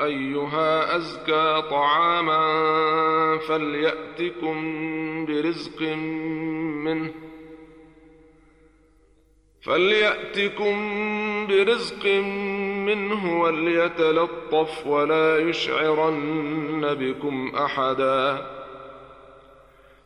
أيها أزكى طعاما فليأتكم برزق منه فليأتكم برزق منه وليتلطف ولا يشعرن بكم أحدا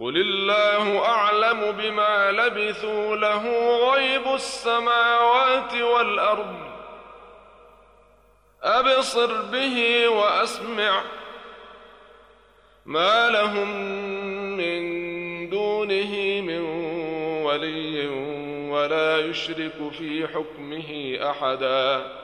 قل الله اعلم بما لبثوا له غيب السماوات والارض ابصر به واسمع ما لهم من دونه من ولي ولا يشرك في حكمه احدا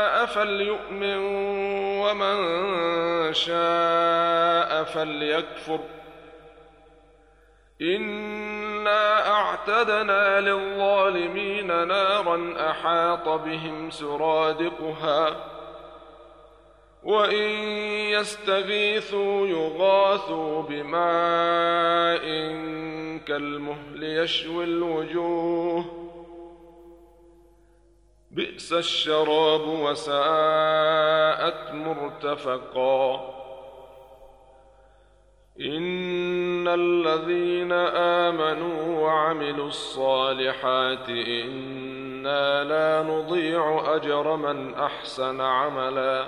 فليؤمن ومن شاء فليكفر. إنا أعتدنا للظالمين نارا أحاط بهم سرادقها وإن يستغيثوا يغاثوا بماء كالمهل يشوي الوجوه. بئس الشراب وساءت مرتفقا. إن الذين آمنوا وعملوا الصالحات إنا لا نضيع أجر من أحسن عملا.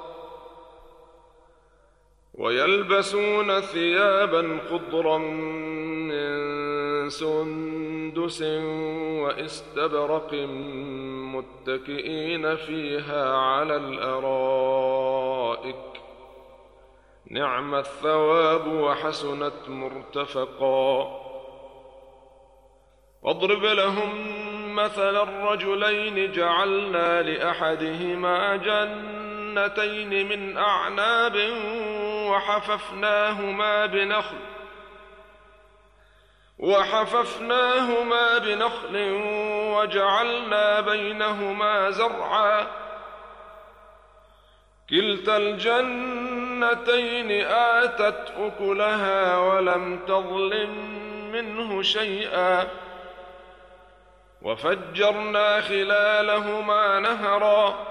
ويلبسون ثيابا خضرا من سندس واستبرق متكئين فيها على الأرائك. نعم الثواب وحسنت مرتفقا. واضرب لهم مثل الرجلين جعلنا لأحدهما جنتين من أعناب وحففناهما بنخل وحففناهما بنخل وجعلنا بينهما زرعا كلتا الجنتين آتت أكلها ولم تظلم منه شيئا وفجرنا خلالهما نهرا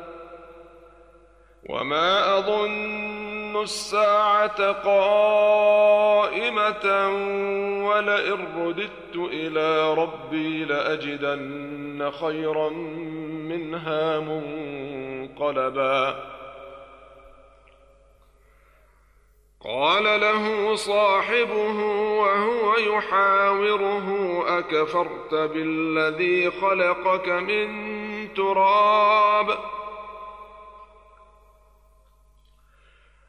وما اظن الساعة قائمه ولئن رددت إلى ربي لاجدن خيرا منها منقلبا قال له صاحبه وهو يحاوره اكفرت بالذي خلقك من تراب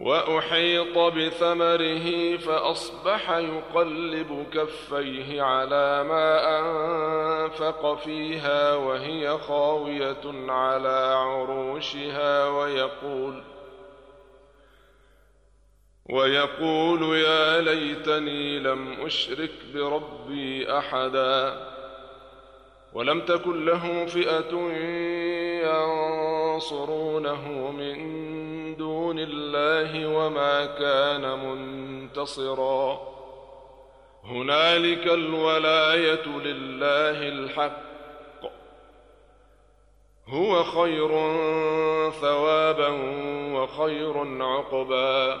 وأحيط بثمره فأصبح يقلب كفيه على ما أنفق فيها وهي خاوية على عروشها ويقول ويقول يا ليتني لم أشرك بربي أحدا ولم تكن له فئة ينصرونه من الله وما كان منتصرا. هنالك الولاية لله الحق. هو خير ثوابا وخير عقبا.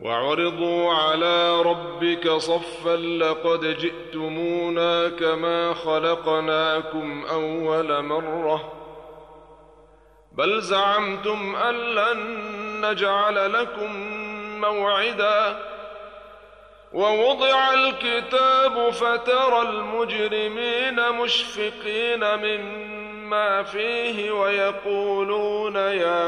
وعرضوا على ربك صفا لقد جئتمونا كما خلقناكم أول مرة. بل زعمتم أن لن نجعل لكم موعدا. ووضع الكتاب فترى المجرمين مشفقين مما ما فيه ويقولون يا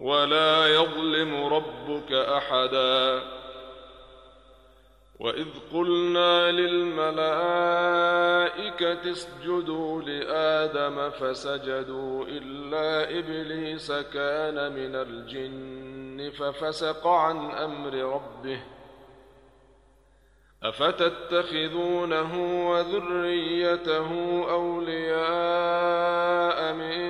ولا يظلم ربك أحدا. وإذ قلنا للملائكة اسجدوا لآدم فسجدوا إلا إبليس كان من الجن ففسق عن أمر ربه. أفتتخذونه وذريته أولياء من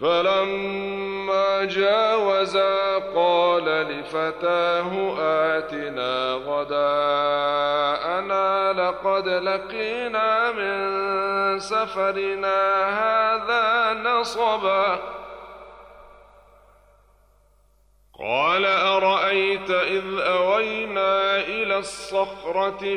فلما جاوزا قال لفتاه آتنا غداءنا لقد لقينا من سفرنا هذا نصبا. قال أرأيت إذ أوينا إلى الصخرة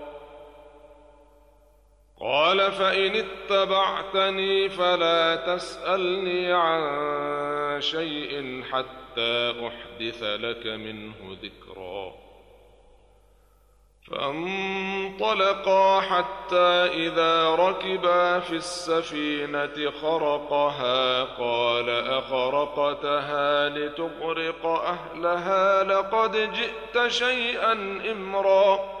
قال فإن اتبعتني فلا تسألني عن شيء حتى أحدث لك منه ذكرا. فانطلقا حتى إذا ركبا في السفينة خرقها قال أخرقتها لتغرق أهلها لقد جئت شيئا إمرا.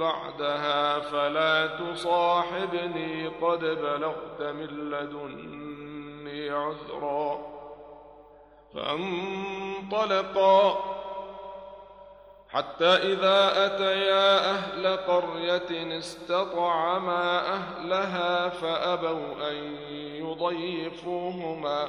بعدها فلا تصاحبني قد بلغت من لدني عذرا فانطلقا حتى إذا أتيا أهل قرية استطعما أهلها فأبوا أن يضيفوهما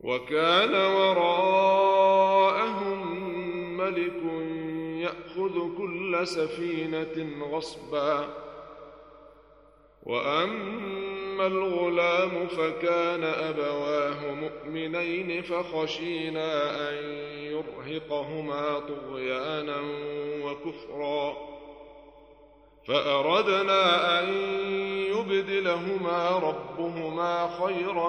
وكان وراءهم ملك يأخذ كل سفينة غصبا. وأما الغلام فكان أبواه مؤمنين فخشينا أن يرهقهما طغيانا وكفرا. فأردنا أن يبدلهما ربهما خيرا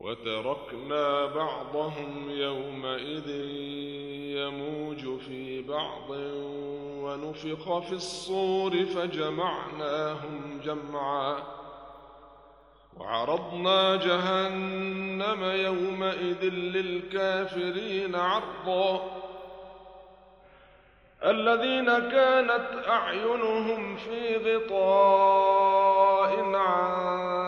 وتركنا بعضهم يومئذ يموج في بعض ونفخ في الصور فجمعناهم جمعا وعرضنا جهنم يومئذ للكافرين عرضا الذين كانت أعينهم في غطاء عن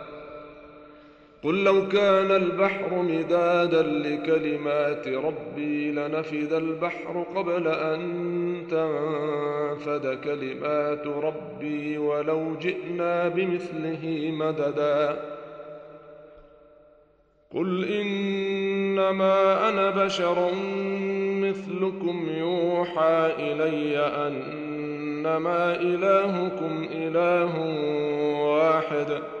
قل لو كان البحر مدادا لكلمات ربي لنفذ البحر قبل أن تنفد كلمات ربي ولو جئنا بمثله مددا. قل إنما أنا بشر مثلكم يوحى إلي أنما إلهكم إله واحد.